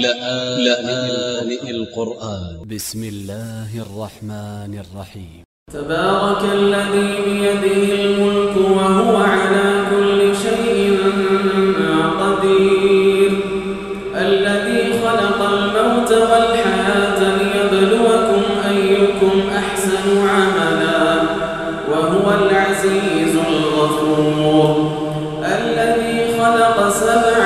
لآن القرآن. ب س م الله الرحمن الرحيم. تبارك الذي بيده الملك وهو على كل شيء قدير. الذي خلق الموت والحياة ليبلوكم أيكم أحسن عملا. وهو العزيز الغفور. الذي خلق سبع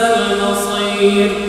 الْمَصِيرُ.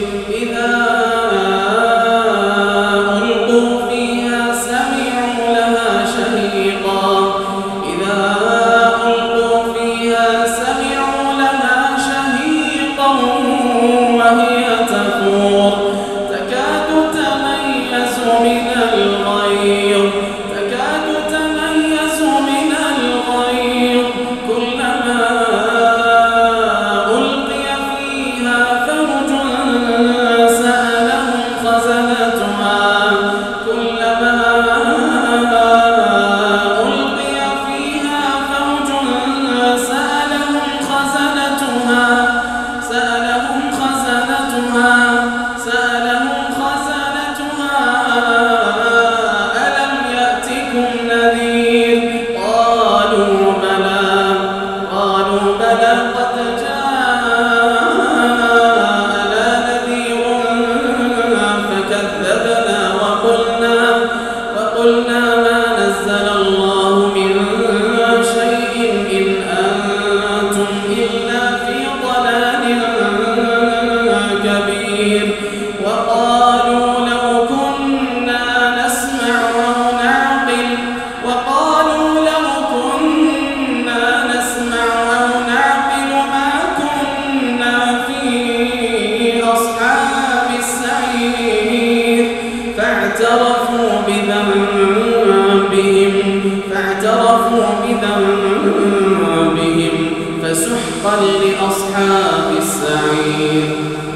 فسحقا لأصحاب السعير.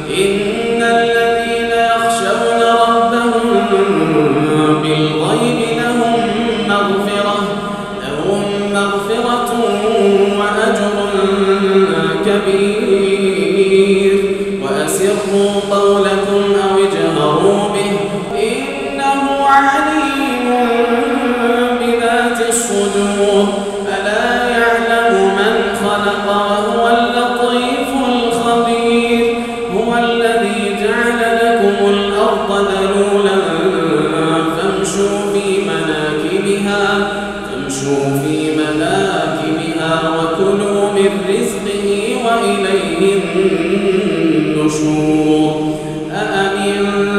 إن الذين يخشون ربهم بالغيب لهم مغفرة لهم مغفرة وأجر كبير. وامشوا في مناكبها وكلوا من أأمنتم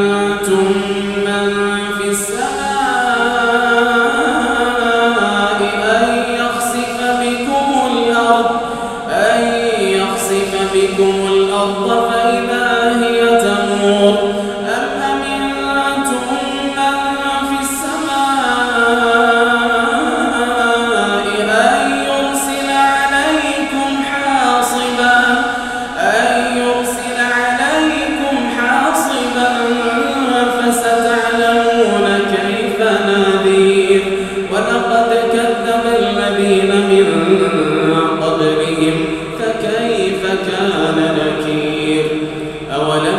أول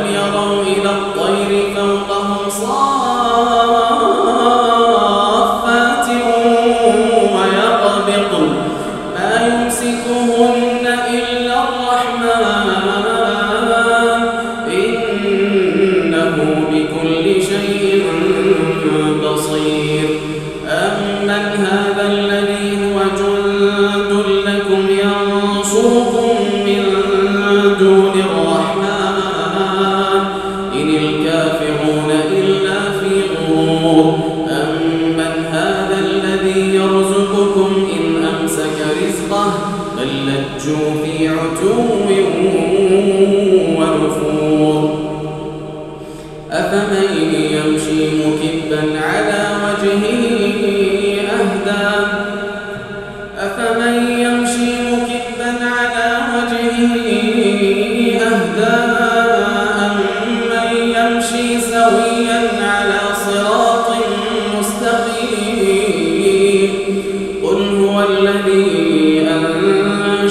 في عتو ونفور. أفمن يمشي مكبا على وجهه أهدى. أفمن يمشي مكبا على وجهه أهدى. أمن يمشي سويا على صراط مستقيم. قل هو الذي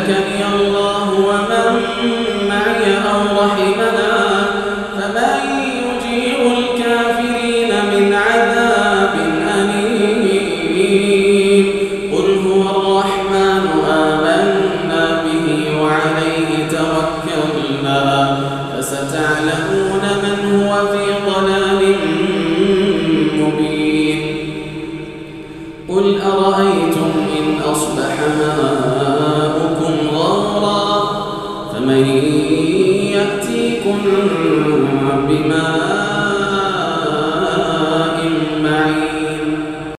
أهلكني الله ومن معي أو رحمنا فمن يجير الكافرين من عذاب أليم. قل هو الرحمن آمنا بماء